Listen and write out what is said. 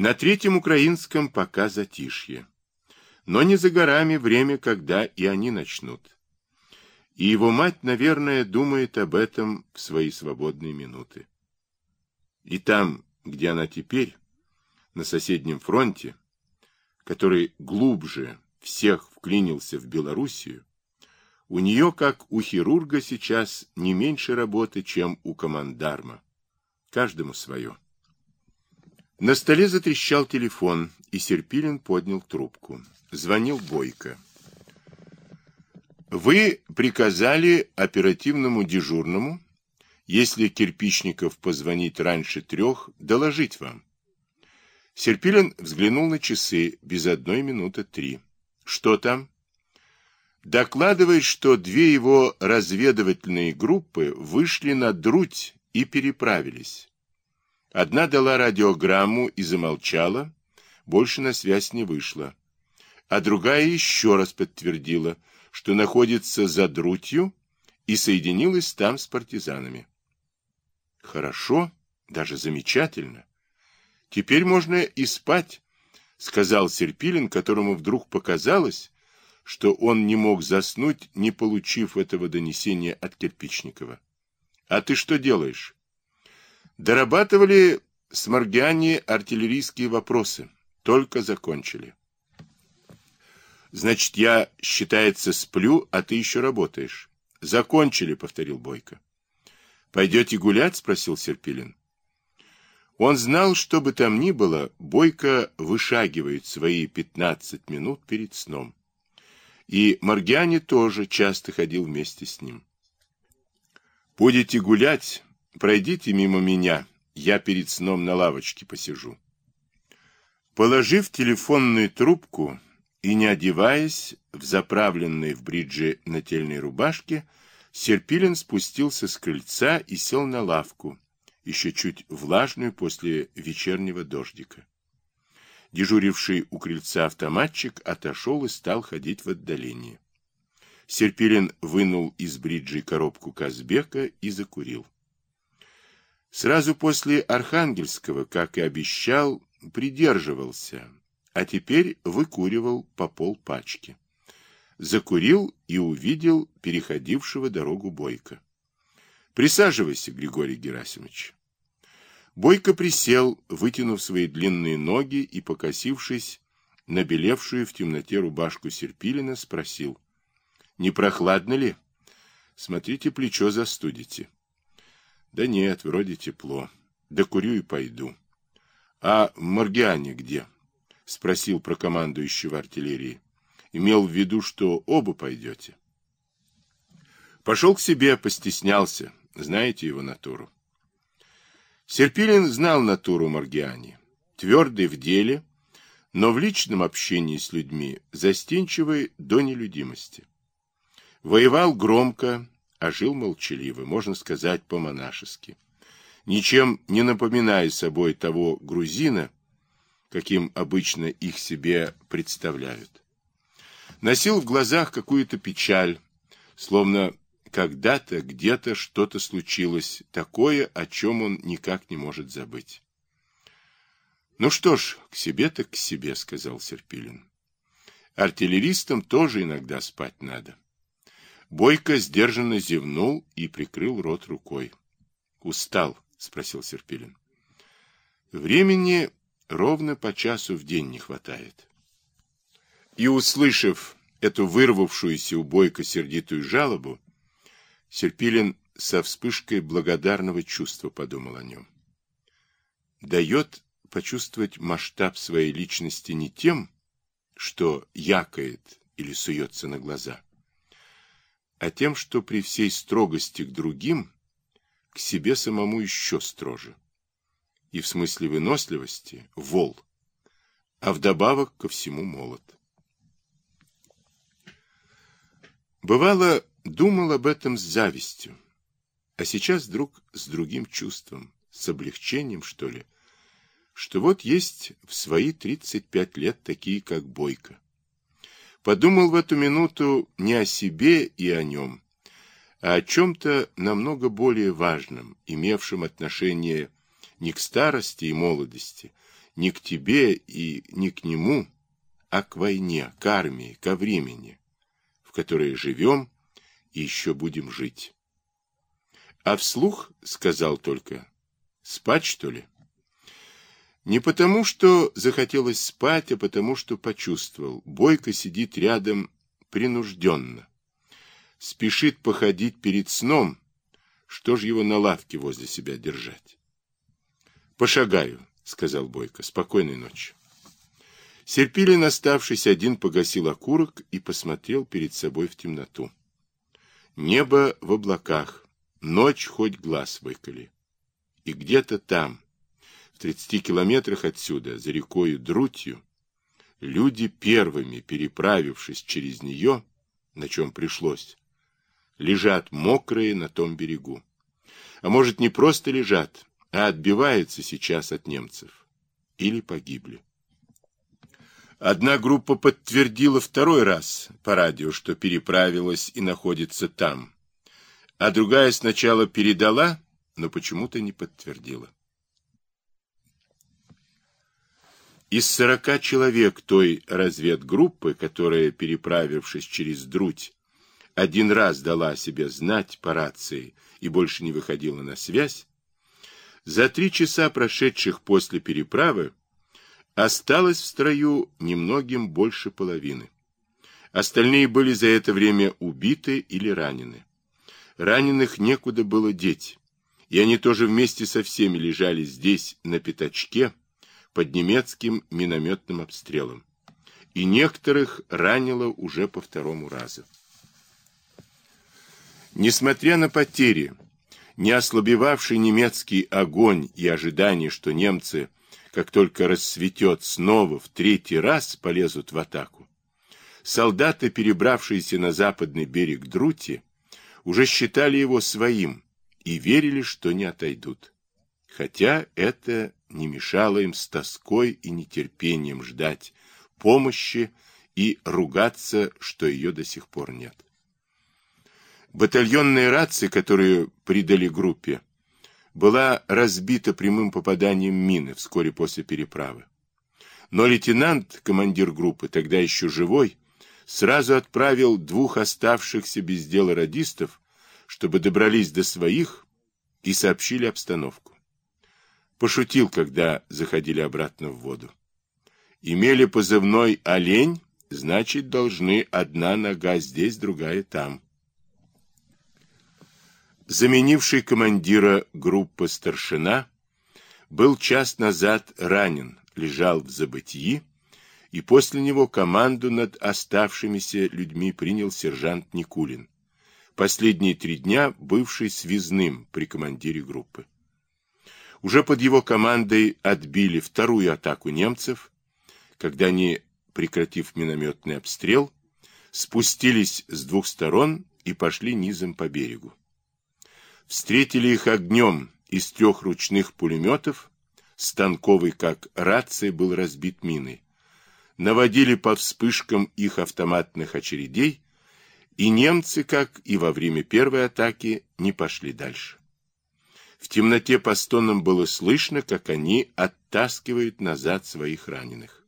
На третьем украинском пока затишье. Но не за горами время, когда и они начнут. И его мать, наверное, думает об этом в свои свободные минуты. И там, где она теперь, на соседнем фронте, который глубже всех вклинился в Белоруссию, у нее, как у хирурга, сейчас не меньше работы, чем у командарма. Каждому свое. На столе затрещал телефон, и Серпилин поднял трубку. Звонил Бойко. Вы приказали оперативному дежурному, если Кирпичников позвонит раньше трех, доложить вам. Серпилин взглянул на часы, без одной минуты три. Что там? Докладывает, что две его разведывательные группы вышли на Друдь и переправились. Одна дала радиограмму и замолчала, больше на связь не вышла. А другая еще раз подтвердила, что находится за Друтью и соединилась там с партизанами. Хорошо, даже замечательно. Теперь можно и спать, сказал Серпилин, которому вдруг показалось, что он не мог заснуть, не получив этого донесения от Кирпичникова. А ты что делаешь? Дорабатывали с Маргиани артиллерийские вопросы. Только закончили. Значит, я, считается, сплю, а ты еще работаешь. Закончили, повторил Бойко. Пойдете гулять? Спросил Серпилин. Он знал, что бы там ни было, Бойко вышагивает свои пятнадцать минут перед сном. И Маргиани тоже часто ходил вместе с ним. Будете гулять, Пройдите мимо меня, я перед сном на лавочке посижу. Положив телефонную трубку и не одеваясь в заправленной в бриджи нательной рубашке, Серпилин спустился с крыльца и сел на лавку, еще чуть влажную после вечернего дождика. Дежуривший у крыльца автоматчик отошел и стал ходить в отдалении. Серпилин вынул из бриджи коробку Казбека и закурил. Сразу после Архангельского, как и обещал, придерживался, а теперь выкуривал по пол пачки. Закурил и увидел переходившего дорогу Бойко. «Присаживайся, Григорий Герасимович». Бойко присел, вытянув свои длинные ноги и, покосившись на белевшую в темноте рубашку Серпилина, спросил. «Не прохладно ли? Смотрите, плечо застудите». Да нет, вроде тепло. Да курю и пойду. А Маргиане где? Спросил про командующего артиллерии. Имел в виду, что оба пойдете. Пошел к себе, постеснялся. Знаете его натуру. Серпилин знал натуру Маргиани. Твердый в деле, но в личном общении с людьми застенчивый до нелюдимости. Воевал громко, а жил молчаливо, можно сказать, по-монашески. Ничем не напоминая собой того грузина, каким обычно их себе представляют. Носил в глазах какую-то печаль, словно когда-то где-то что-то случилось такое, о чем он никак не может забыть. «Ну что ж, к себе так к себе», — сказал Серпилин. «Артиллеристам тоже иногда спать надо». Бойко сдержанно зевнул и прикрыл рот рукой. «Устал?» — спросил Серпилин. «Времени ровно по часу в день не хватает». И, услышав эту вырвавшуюся у Бойко сердитую жалобу, Серпилин со вспышкой благодарного чувства подумал о нем. Дает почувствовать масштаб своей личности не тем, что якает или суется на глаза, а тем, что при всей строгости к другим, к себе самому еще строже. И в смысле выносливости – вол, а вдобавок ко всему молот. Бывало, думал об этом с завистью, а сейчас вдруг с другим чувством, с облегчением, что ли, что вот есть в свои 35 лет такие, как Бойко подумал в эту минуту не о себе и о нем, а о чем-то намного более важном, имевшем отношение не к старости и молодости, не к тебе и не к нему, а к войне, к армии, ко времени, в которой живем и еще будем жить. А вслух сказал только, спать, что ли? Не потому, что захотелось спать, а потому, что почувствовал. Бойко сидит рядом принужденно. Спешит походить перед сном. Что ж его на лавке возле себя держать? Пошагаю, сказал Бойко. Спокойной ночи. Серпилин, оставшись один, погасил окурок и посмотрел перед собой в темноту. Небо в облаках, ночь хоть глаз выколи. И где-то там, в тридцати километрах отсюда, за рекою Друтью, люди первыми, переправившись через нее, на чем пришлось, лежат мокрые на том берегу. А может, не просто лежат, а отбиваются сейчас от немцев. Или погибли. Одна группа подтвердила второй раз по радио, что переправилась и находится там, а другая сначала передала, но почему-то не подтвердила. Из сорока человек той разведгруппы, которая, переправившись через Друдь, один раз дала о себе знать по рации и больше не выходила на связь, за три часа, прошедших после переправы, Осталось в строю немногим больше половины. Остальные были за это время убиты или ранены. Раненых некуда было деть, и они тоже вместе со всеми лежали здесь, на пятачке, под немецким минометным обстрелом. И некоторых ранило уже по второму разу. Несмотря на потери, не ослабевавший немецкий огонь и ожидание, что немцы – как только рассветет снова в третий раз полезут в атаку. Солдаты, перебравшиеся на западный берег Друти, уже считали его своим и верили, что не отойдут. Хотя это не мешало им с тоской и нетерпением ждать помощи и ругаться, что ее до сих пор нет. Батальонные рации, которые придали группе, была разбита прямым попаданием мины вскоре после переправы. Но лейтенант, командир группы, тогда еще живой, сразу отправил двух оставшихся без дела радистов, чтобы добрались до своих и сообщили обстановку. Пошутил, когда заходили обратно в воду. Имели позывной «Олень», значит, должны одна нога здесь, другая там заменивший командира группы старшина, был час назад ранен, лежал в забытии, и после него команду над оставшимися людьми принял сержант Никулин, последние три дня бывший связным при командире группы. Уже под его командой отбили вторую атаку немцев, когда они, прекратив минометный обстрел, спустились с двух сторон и пошли низом по берегу встретили их огнем из трех ручных пулеметов, станковый как рация был разбит миной, наводили по вспышкам их автоматных очередей, и немцы, как и во время первой атаки, не пошли дальше. В темноте по стонам было слышно, как они оттаскивают назад своих раненых.